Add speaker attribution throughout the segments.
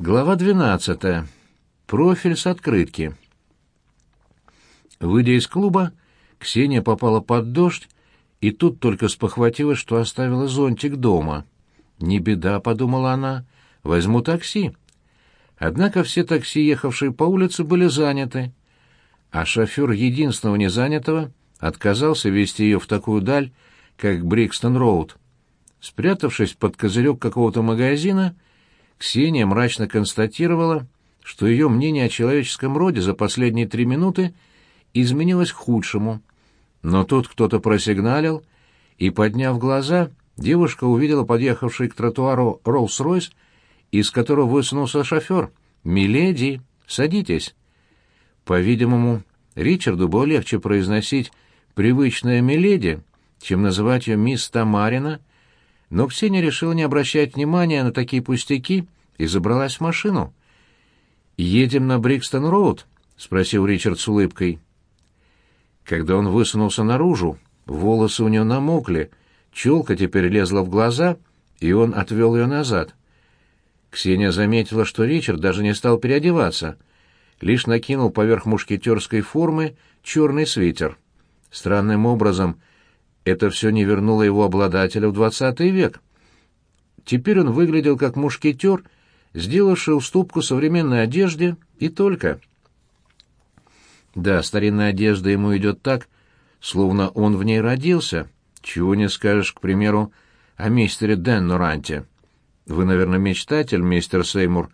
Speaker 1: Глава 12. Профиль с открытки. Выйдя из клуба, Ксения попала под дождь, и тут только спохватилась, что оставила зонтик дома. «Не беда», — подумала она, — «возьму такси». Однако все такси, ехавшие по улице, были заняты, а шофер единственного незанятого отказался вести ее в такую даль, как Брикстон-Роуд. Спрятавшись под козырек какого-то магазина, — Ксения мрачно констатировала, что ее мнение о человеческом роде за последние три минуты изменилось к худшему. Но тут кто-то просигналил, и, подняв глаза, девушка увидела подъехавший к тротуару Роллс-Ройс, из которого высунулся шофер. «Миледи, садитесь». По-видимому, Ричарду было легче произносить привычное «миледи», чем называть ее мисс Тамарина, но Ксения решила не обращать внимания на такие пустяки и забралась в машину. «Едем на Брикстон-Роуд?» — спросил Ричард с улыбкой. Когда он высунулся наружу, волосы у него намокли, челка теперь лезла в глаза, и он отвел ее назад. Ксения заметила, что Ричард даже не стал переодеваться, лишь накинул поверх мушкетерской формы черный свитер. Странным образом это все не вернуло его обладателя в двадцатый век. Теперь он выглядел как мушкетер, сделавший уступку современной одежде, и только. Да, старинная одежда ему идет так, словно он в ней родился. Чего не скажешь, к примеру, о мистере Денноранте. Вы, наверное, мечтатель, мистер Сеймур.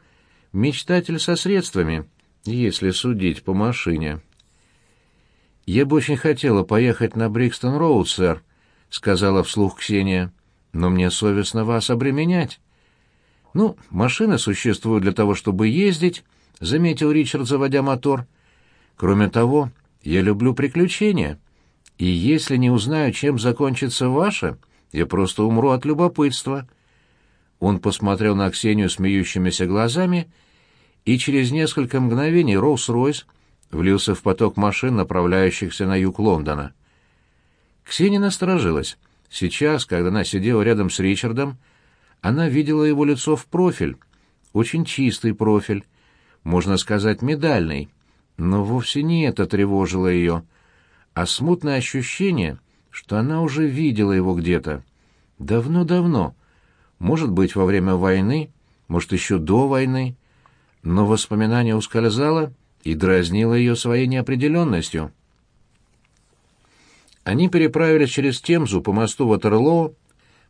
Speaker 1: Мечтатель со средствами, если судить по машине. «Я бы очень хотела поехать на Брикстон-Роуд, сэр», — сказала вслух Ксения. «Но мне совестно вас обременять». «Ну, машины существуют для того, чтобы ездить», — заметил Ричард, заводя мотор. «Кроме того, я люблю приключения. И если не узнаю, чем закончится ваше, я просто умру от любопытства». Он посмотрел на Ксению смеющимися глазами, и через несколько мгновений Роллс-Ройс влился в поток машин, направляющихся на юг Лондона. Ксения насторожилась. Сейчас, когда она сидела рядом с Ричардом, она видела его лицо в профиль. Очень чистый профиль, можно сказать, медальный. Но вовсе не это тревожило ее, а смутное ощущение, что она уже видела его где-то. Давно-давно. Может быть, во время войны, может, еще до войны. Но воспоминание ускользало, и дразнила ее своей неопределенностью. Они переправились через Темзу по мосту Ватерлоо,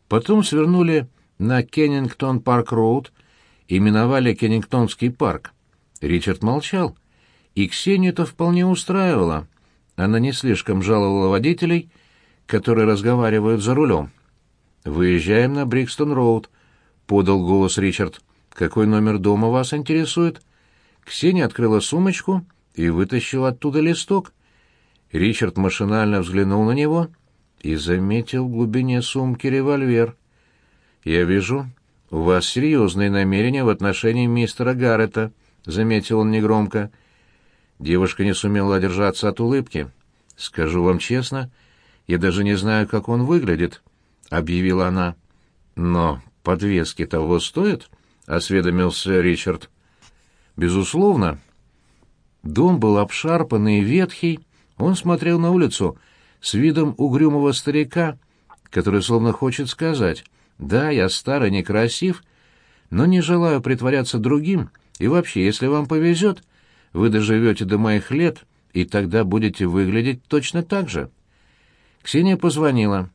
Speaker 1: потом свернули на Кеннингтон-парк-роуд и миновали Кеннингтонский парк. Ричард молчал, и Ксению это вполне устраивало. Она не слишком жаловала водителей, которые разговаривают за рулем. «Выезжаем на Брикстон-роуд», — подал голос Ричард. «Какой номер дома вас интересует?» Ксения открыла сумочку и вытащила оттуда листок. Ричард машинально взглянул на него и заметил в глубине сумки револьвер. «Я вижу, у вас серьезные намерения в отношении мистера Гаррета», — заметил он негромко. Девушка не сумела одержаться от улыбки. «Скажу вам честно, я даже не знаю, как он выглядит», — объявила она. «Но подвески того стоят?» — осведомился Ричард. Безусловно. Дом был обшарпанный и ветхий, он смотрел на улицу с видом угрюмого старика, который словно хочет сказать «Да, я старый, некрасив, но не желаю притворяться другим, и вообще, если вам повезет, вы доживете до моих лет, и тогда будете выглядеть точно так же». Ксения позвонила.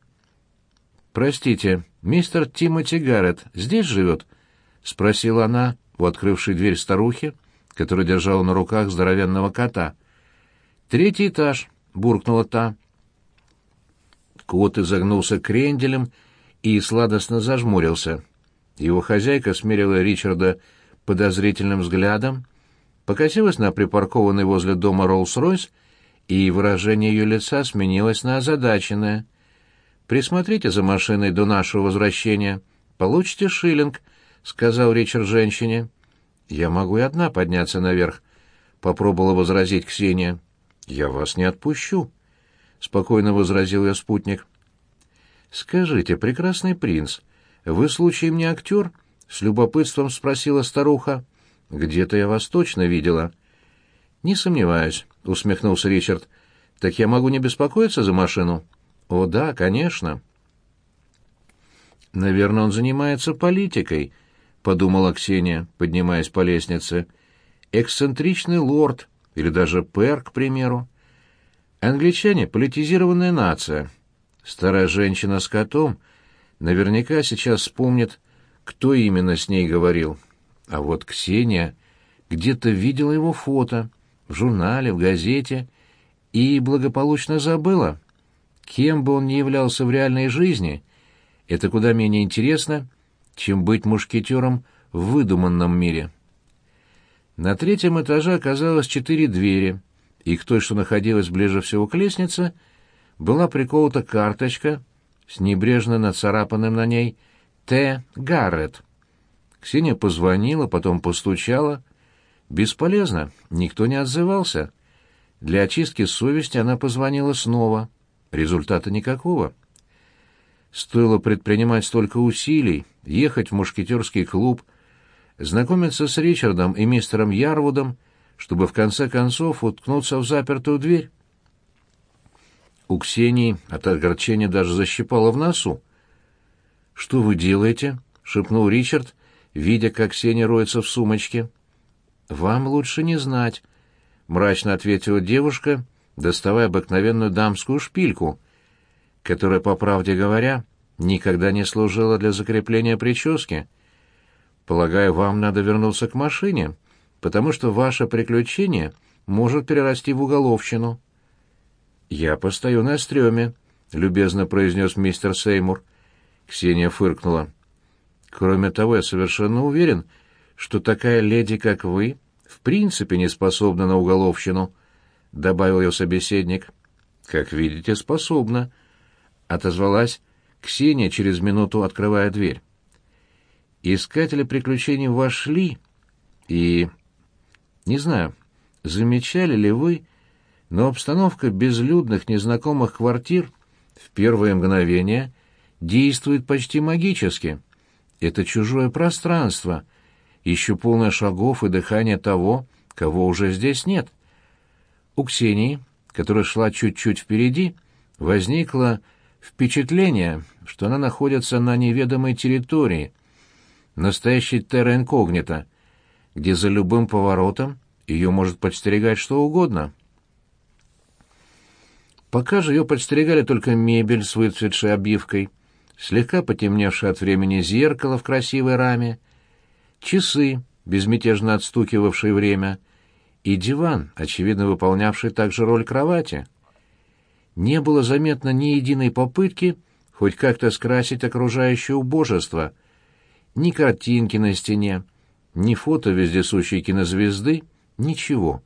Speaker 1: «Простите, мистер Тимоти Гаррет здесь живет?» — спросила она, у открывшей дверь старухи, которая держала на руках здоровенного кота. «Третий этаж», — буркнула та. Кот изогнулся кренделем и сладостно зажмурился. Его хозяйка смерила Ричарда подозрительным взглядом, покосилась на припаркованный возле дома Роллс-Ройс, и выражение ее лица сменилось на озадаченное. «Присмотрите за машиной до нашего возвращения. Получите шиллинг», — сказал Ричард женщине. «Я могу и одна подняться наверх», — попробовала возразить Ксения. «Я вас не отпущу», — спокойно возразил ее спутник. «Скажите, прекрасный принц, вы случаем не актер?» — с любопытством спросила старуха. Где-то я вас точно видела». «Не сомневаюсь», — усмехнулся Ричард. «Так я могу не беспокоиться за машину?» «О, да, конечно». «Наверное, он занимается политикой», — подумала Ксения, поднимаясь по лестнице. «Эксцентричный лорд, или даже пэр, к примеру. Англичане — политизированная нация. Старая женщина с котом наверняка сейчас вспомнит, кто именно с ней говорил. А вот Ксения где-то видела его фото, в журнале, в газете, и благополучно забыла. Кем бы он ни являлся в реальной жизни, это куда менее интересно, чем быть мушкетером в выдуманном мире. На третьем этаже оказалось четыре двери, и к той, что находилась ближе всего к лестнице, была приколота карточка с небрежно нацарапанным на ней «Т. Гаррет». Ксения позвонила, потом постучала. Бесполезно, никто не отзывался. Для очистки совести она позвонила снова. Результата никакого. Стоило предпринимать столько усилий, ехать в мушкетерский клуб, знакомиться с Ричардом и мистером Ярвудом, чтобы в конце концов уткнуться в запертую дверь. У Ксении от огорчения даже защипало в носу. «Что вы делаете?» — шепнул Ричард, видя, как Ксения роется в сумочке. «Вам лучше не знать», — мрачно ответила девушка, доставая обыкновенную дамскую шпильку, которая, по правде говоря, никогда не служила для закрепления прически. «Полагаю, вам надо вернуться к машине, потому что ваше приключение может перерасти в уголовщину». «Я постою на стреме», — любезно произнес мистер Сеймур. Ксения фыркнула. «Кроме того, я совершенно уверен, что такая леди, как вы, в принципе не способна на уголовщину», — добавил ее собеседник. «Как видите, способна», — отозвалась Ксения через минуту, открывая дверь. Искатели приключений вошли, и... Не знаю, замечали ли вы, но обстановка безлюдных незнакомых квартир в первое мгновение действует почти магически. Это чужое пространство, еще полное шагов и дыхания того, кого уже здесь нет. У Ксении, которая шла чуть-чуть впереди, возникло впечатление, что она находится на неведомой территории, настоящей терра инкогнито, где за любым поворотом ее может подстерегать что угодно. Пока же ее подстерегали только мебель с выцветшей обивкой, слегка потемневшее от времени зеркало в красивой раме, часы, безмятежно отстукивавшие время, и диван, очевидно выполнявший также роль кровати. Не было заметно ни единой попытки хоть как-то скрасить окружающее убожество, ни картинки на стене, ни фото вездесущей кинозвезды, ничего.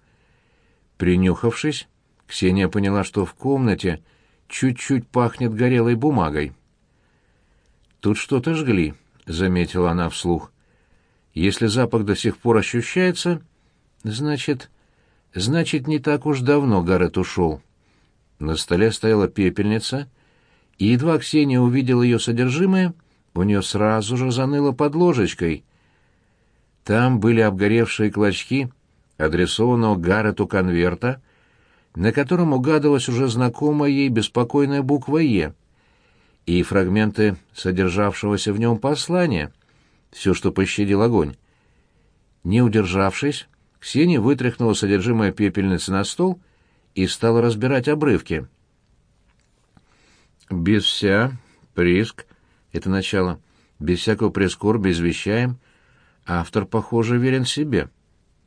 Speaker 1: Принюхавшись, Ксения поняла, что в комнате чуть-чуть пахнет горелой бумагой. «Тут что-то жгли», — заметила она вслух. «Если запах до сих пор ощущается, значит... Значит, не так уж давно Гаррет ушел». На столе стояла пепельница, и едва Ксения увидела ее содержимое, у нее сразу же заныло под ложечкой. Там были обгоревшие клочки адресованного Гаррету конверта, на котором угадывалась уже знакомая ей беспокойная буква «Е», и фрагменты содержавшегося в нем послания, все, что пощадил огонь. Не удержавшись, Ксения вытряхнула содержимое пепельницы на стол и стала разбирать обрывки. «Без вся, приск, это начало, без всякого прискорбия извещаем, автор, похоже, верен себе.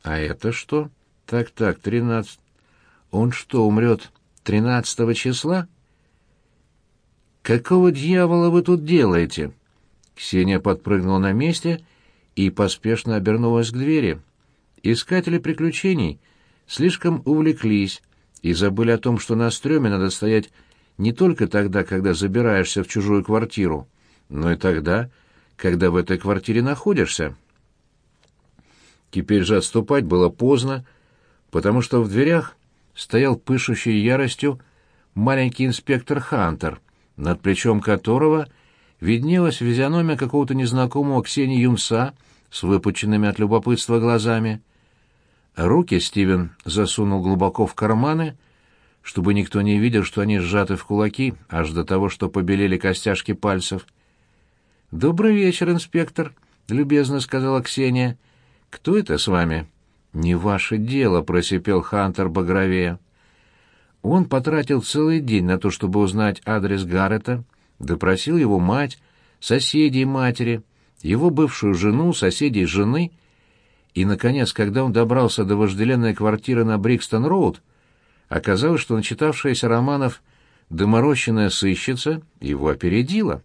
Speaker 1: А это что? Так-так, тринадцать... Он что, умрет тринадцатого числа?» «Какого дьявола вы тут делаете?» Ксения подпрыгнула на месте и поспешно обернулась к двери. Искатели приключений слишком увлеклись и забыли о том, что на стреме надо стоять не только тогда, когда забираешься в чужую квартиру, но и тогда, когда в этой квартире находишься. Теперь же отступать было поздно, потому что в дверях стоял пышущий яростью маленький инспектор Хантер — над плечом которого виднелась физиономия какого-то незнакомого Ксении юнца с выпученными от любопытства глазами. Руки Стивен засунул глубоко в карманы, чтобы никто не видел, что они сжаты в кулаки, аж до того, что побелели костяшки пальцев. «Добрый вечер, инспектор», — любезно сказала Ксения. «Кто это с вами?» «Не ваше дело», — просипел Хантер багровее. Он потратил целый день на то, чтобы узнать адрес Гаррета, допросил его мать, соседей матери, его бывшую жену, соседей жены, и, наконец, когда он добрался до вожделенной квартиры на Брикстон-Роуд, оказалось, что начитавшаяся романов доморощенная сыщица его опередила.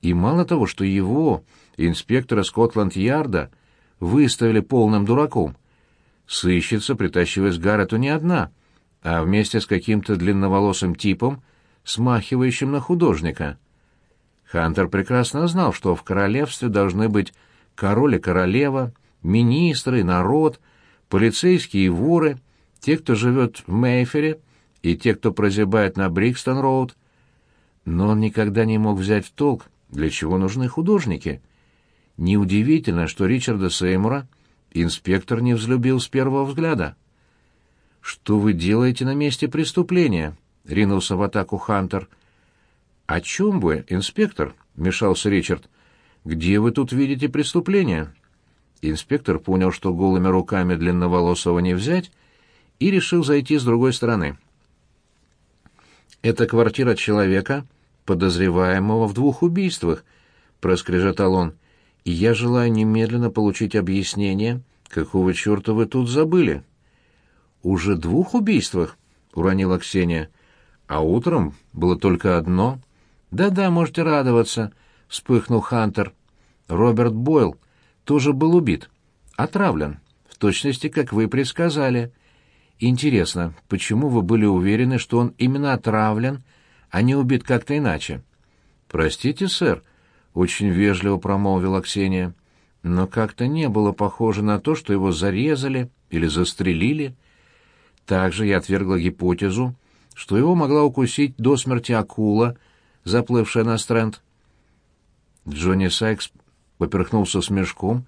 Speaker 1: И мало того, что его, инспектора Скотланд-Ярда, выставили полным дураком, сыщица притащилась к Гаррету не одна, а вместе с каким-то длинноволосым типом, смахивающим на художника. Хантер прекрасно знал, что в королевстве должны быть король и королева, министры, народ, полицейские и воры, те, кто живет в Мейфере, и те, кто прозябает на Брикстон-Роуд. Но он никогда не мог взять в толк, для чего нужны художники. Неудивительно, что Ричарда Сеймура инспектор не взлюбил с первого взгляда. «Что вы делаете на месте преступления?» — ринулся в атаку Хантер — «О чем вы, инспектор?» — мешался Ричард. «Где вы тут видите преступление?» Инспектор понял, что голыми руками длинноволосого не взять, и решил зайти с другой стороны. «Это квартира человека, подозреваемого в двух убийствах», — проскрежетал он. «И я желаю немедленно получить объяснение, какого черта вы тут забыли». «Уже двух убийствах?» — уронила Ксения. «А утром было только одно». «Да-да, можете радоваться», — вспыхнул Хантер. «Роберт Бойл тоже был убит. Отравлен. В точности, как вы предсказали. Интересно, почему вы были уверены, что он именно отравлен, а не убит как-то иначе?» «Простите, сэр», — очень вежливо промолвила Ксения. «Но как-то не было похоже на то, что его зарезали или застрелили. Также я отвергла гипотезу, что его могла укусить до смерти акула — заплывшая на стренд. Джонни Сайкс поперхнулся смешком,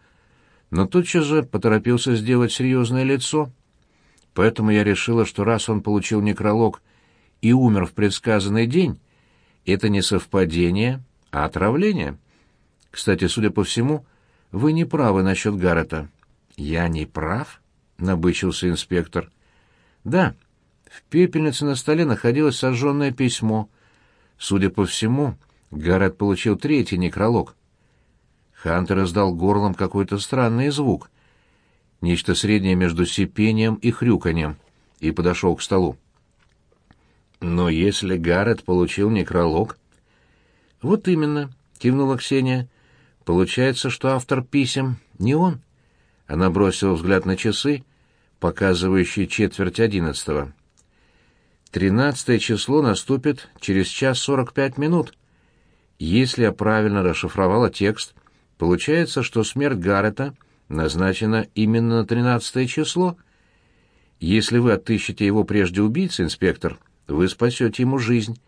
Speaker 1: но тотчас же поторопился сделать серьезное лицо. Поэтому я решила, что раз он получил некролог и умер в предсказанный день, это не совпадение, а отравление. Кстати, судя по всему, вы не правы насчет Гаррета. Я не прав? набычился инспектор. Да, в пепельнице на столе находилось сожженное письмо — Судя по всему, Гаррет получил третий некролог. Хантер издал горлом какой-то странный звук, нечто среднее между сипением и хрюканьем, и подошел к столу. Но если Гаррет получил некролог... Вот именно, кивнула Ксения. Получается, что автор писем не он. Она бросила взгляд на часы, показывающие четверть одиннадцатого. Тринадцатое число наступит через час сорок пять минут. Если я правильно расшифровала текст, получается, что смерть Гаррета назначена именно на тринадцатое число. Если вы отыщете его прежде убийцы, инспектор, вы спасете ему жизнь.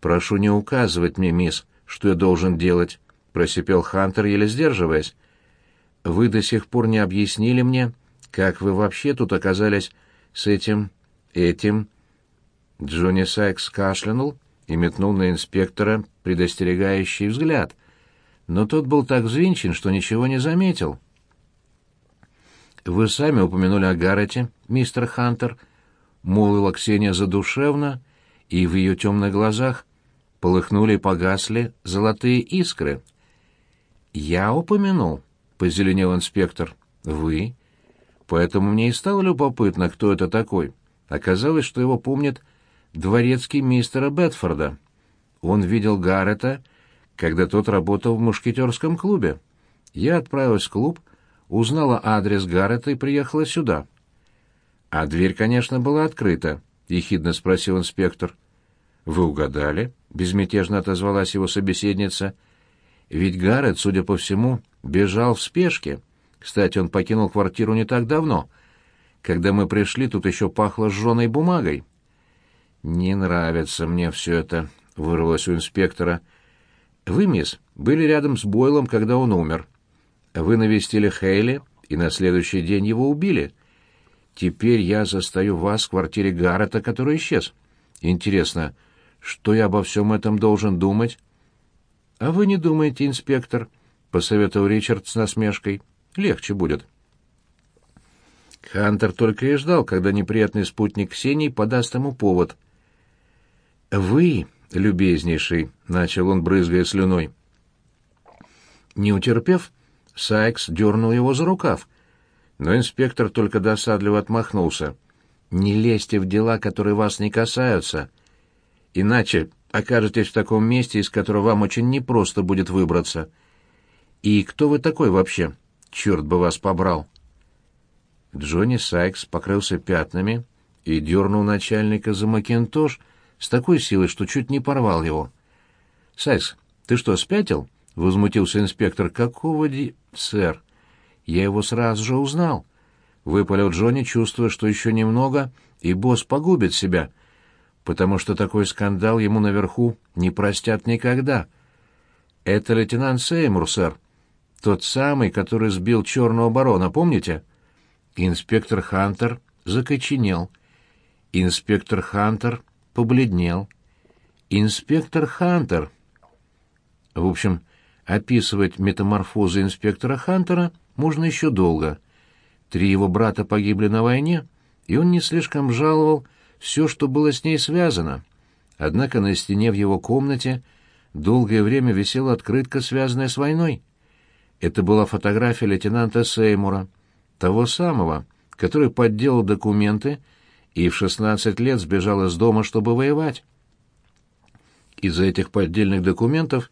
Speaker 1: Прошу не указывать мне, мисс, что я должен делать, просипел Хантер, еле сдерживаясь. Вы до сих пор не объяснили мне, как вы вообще тут оказались с этим, этим Джонни Сайкс кашлянул и метнул на инспектора предостерегающий взгляд, но тот был так взвинчен, что ничего не заметил. «Вы сами упомянули о Гаррете, мистер Хантер», — молвила Ксения задушевно, и в ее темных глазах полыхнули и погасли золотые искры. «Я упомянул», — позеленел инспектор. «Вы?» Поэтому мне и стало любопытно, кто это такой. Оказалось, что его помнит дворецкий мистера Бетфорда. Он видел Гаррета, когда тот работал в мушкетерском клубе. Я отправилась в клуб, узнала адрес Гаррета и приехала сюда. А дверь, конечно, была открыта, — ехидно спросил инспектор. «Вы угадали?» — безмятежно отозвалась его собеседница. «Ведь Гаррет, судя по всему, бежал в спешке. Кстати, он покинул квартиру не так давно. Когда мы пришли, тут еще пахло сжженной бумагой». «Не нравится мне все это», — вырвалось у инспектора. «Вы, мисс, были рядом с Бойлом, когда он умер. вы навестили Хейли и на следующий день его убили. Теперь я застаю вас в квартире Гаррета, который исчез. Интересно, что я обо всем этом должен думать?» «А вы не думаете, инспектор?» — посоветовал Ричард с насмешкой. «Легче будет». Хантер только и ждал, когда неприятный спутник Ксении подаст ему повод. «Вы, любезнейший», — начал он, брызгая слюной. Не утерпев, Сайкс дернул его за рукав, но инспектор только досадливо отмахнулся. «Не лезьте в дела, которые вас не касаются, иначе окажетесь в таком месте, из которого вам очень непросто будет выбраться. И кто вы такой вообще? Черт бы вас побрал!» Джонни Сайкс покрылся пятнами и дернул начальника за макинтош с такой силой, что чуть не порвал его. «Сайкс, ты что, спятил?» — возмутился инспектор. «Какого ди...» «Сэр, я его сразу же узнал». Выпалил Джонни, чувствуя, что еще немного, и босс погубит себя, потому что такой скандал ему наверху не простят никогда. «Это лейтенант Сеймур, сэр. Тот самый, который сбил черного барона, помните?» Инспектор Хантер закоченел. Инспектор Хантер побледнел. Инспектор Хантер. В общем, описывать метаморфозы инспектора Хантера можно еще долго. Три его брата погибли на войне, и он не слишком жаловал все, что было с ней связано. Однако на стене в его комнате долгое время висела открытка, связанная с войной. Это была фотография лейтенанта Сеймура — того самого, который подделал документы и в 16 лет сбежал из дома, чтобы воевать. Из-за этих поддельных документов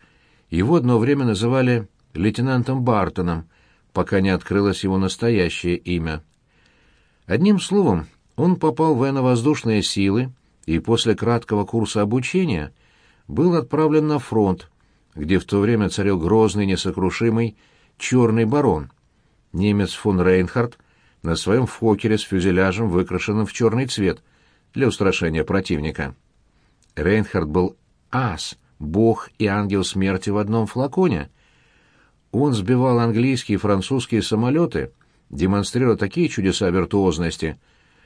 Speaker 1: его одно время называли лейтенантом Бартоном, пока не открылось его настоящее имя. Одним словом, он попал в военно-воздушные силы и после краткого курса обучения был отправлен на фронт, где в то время царил грозный, несокрушимый черный барон — немец фон Рейнхард на своем фокере с фюзеляжем, выкрашенным в черный цвет, для устрашения противника. Рейнхард был ас, бог и ангел смерти в одном флаконе. Он сбивал английские и французские самолеты, демонстрируя такие чудеса виртуозности,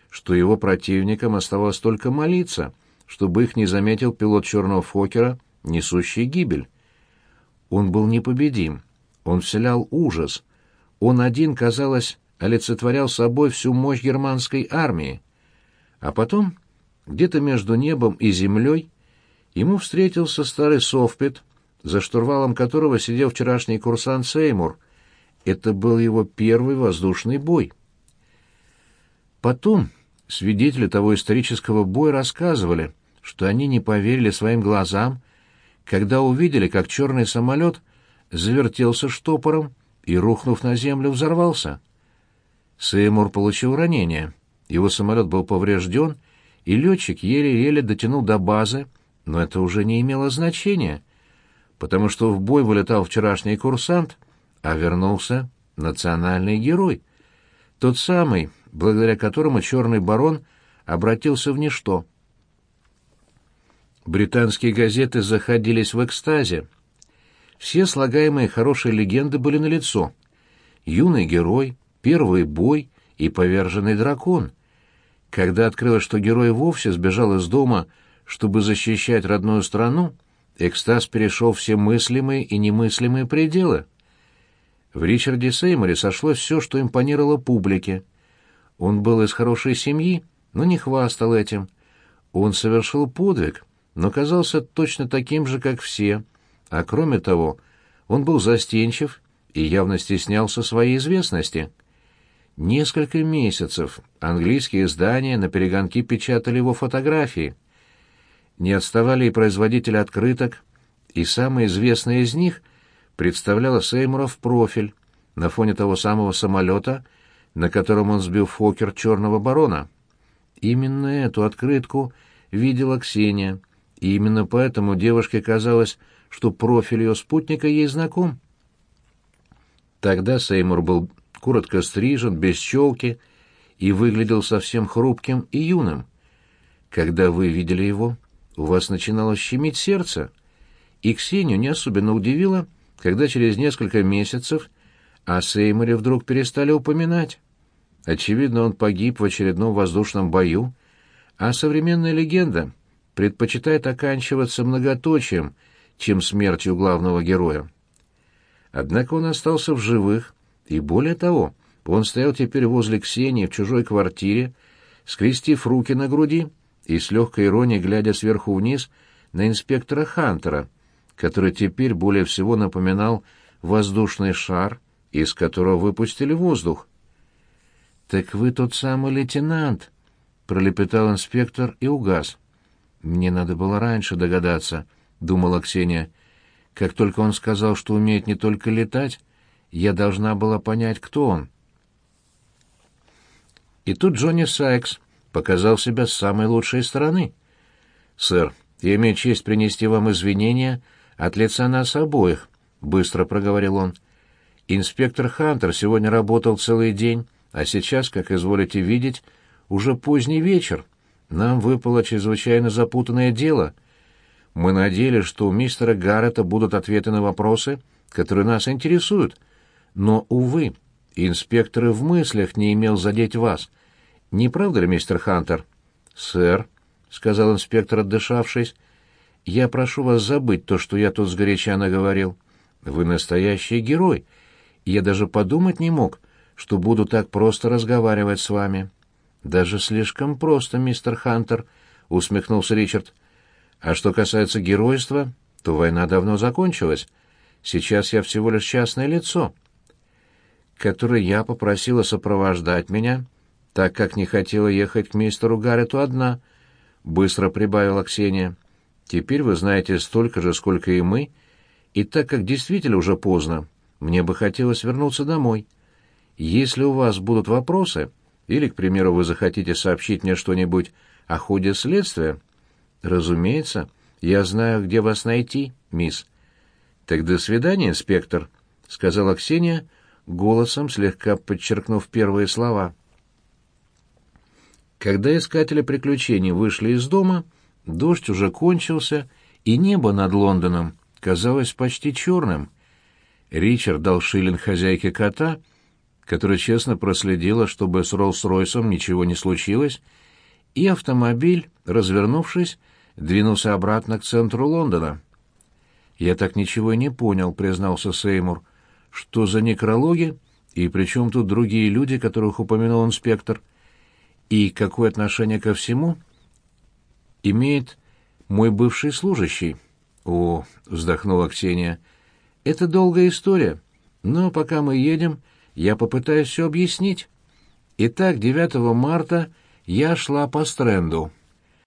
Speaker 1: что его противникам оставалось только молиться, чтобы их не заметил пилот черного фокера, несущий гибель. Он был непобедим, он вселял ужас — он один, казалось, олицетворял собой всю мощь германской армии. А потом, где-то между небом и землей, ему встретился старый Совпет, за штурвалом которого сидел вчерашний курсант Сеймур. Это был его первый воздушный бой. Потом свидетели того исторического боя рассказывали, что они не поверили своим глазам, когда увидели, как черный самолет завертелся штопором и, рухнув на землю, взорвался. Сеймур получил ранение. Его самолет был поврежден, и летчик еле-еле дотянул до базы, но это уже не имело значения, потому что в бой вылетал вчерашний курсант, а вернулся национальный герой, тот самый, благодаря которому черный барон обратился в ничто. Британские газеты заходились в экстазе. Все слагаемые хорошие легенды были налицо. Юный герой, первый бой и поверженный дракон. Когда открылось, что герой вовсе сбежал из дома, чтобы защищать родную страну, экстаз перешел все мыслимые и немыслимые пределы. В Ричарде Сейморе сошлось все, что импонировало публике. Он был из хорошей семьи, но не хвастал этим. Он совершил подвиг, но казался точно таким же, как все — а кроме того, он был застенчив и явно стеснялся своей известности. Несколько месяцев английские издания на перегонки печатали его фотографии. Не отставали и производители открыток, и самая известная из них представляла Сеймура в профиль на фоне того самого самолета, на котором он сбил Фокер черного барона. Именно эту открытку видела Ксения, и именно поэтому девушке казалось, что профиль ее спутника ей знаком. Тогда Сеймур был коротко стрижен, без челки, и выглядел совсем хрупким и юным. Когда вы видели его, у вас начинало щемить сердце, и Ксению не особенно удивило, когда через несколько месяцев о Сейморе вдруг перестали упоминать. Очевидно, он погиб в очередном воздушном бою, а современная легенда предпочитает оканчиваться многоточием, чем смертью главного героя. Однако он остался в живых, и более того, он стоял теперь возле Ксении в чужой квартире, скрестив руки на груди и с легкой иронией глядя сверху вниз на инспектора Хантера, который теперь более всего напоминал воздушный шар, из которого выпустили воздух. «Так вы тот самый лейтенант», — пролепетал инспектор и угас. «Мне надо было раньше догадаться», — думала Ксения. «Как только он сказал, что умеет не только летать, я должна была понять, кто он». И тут Джонни Сайкс показал себя с самой лучшей стороны. «Сэр, я имею честь принести вам извинения от лица нас обоих», — быстро проговорил он. «Инспектор Хантер сегодня работал целый день, а сейчас, как изволите видеть, уже поздний вечер. Нам выпало чрезвычайно запутанное дело. Мы надеялись, что у мистера Гаррета будут ответы на вопросы, которые нас интересуют. Но, увы, инспектор и в мыслях не имел задеть вас. Не правда ли, мистер Хантер? Сэр, — сказал инспектор, отдышавшись, — я прошу вас забыть то, что я тут сгоряча наговорил. Вы настоящий герой. Я даже подумать не мог, что буду так просто разговаривать с вами. Даже слишком просто, мистер Хантер, — усмехнулся Ричард. А что касается геройства, то война давно закончилась. Сейчас я всего лишь частное лицо который я попросила сопровождать меня, так как не хотела ехать к мистеру Гаррету одна, — быстро прибавила Ксения. Теперь вы знаете столько же, сколько и мы, и так как действительно уже поздно, мне бы хотелось вернуться домой. Если у вас будут вопросы, или, к примеру, вы захотите сообщить мне что-нибудь о ходе следствия, разумеется, я знаю, где вас найти, мисс. — Так до свидания, инспектор, — сказала Ксения, — голосом слегка подчеркнув первые слова. Когда искатели приключений вышли из дома, дождь уже кончился, и небо над Лондоном казалось почти черным. Ричард дал шиллинг хозяйке кота, которая честно проследила, чтобы с Роллс-Ройсом ничего не случилось, и автомобиль, развернувшись, двинулся обратно к центру Лондона. «Я так ничего и не понял», — признался Сеймур. Что за некрологи? И при чем тут другие люди, которых упомянул инспектор? И какое отношение ко всему имеет мой бывший служащий? О, вздохнула Ксения. Это долгая история. Но пока мы едем, я попытаюсь все объяснить. Итак, 9 марта я шла по стренду.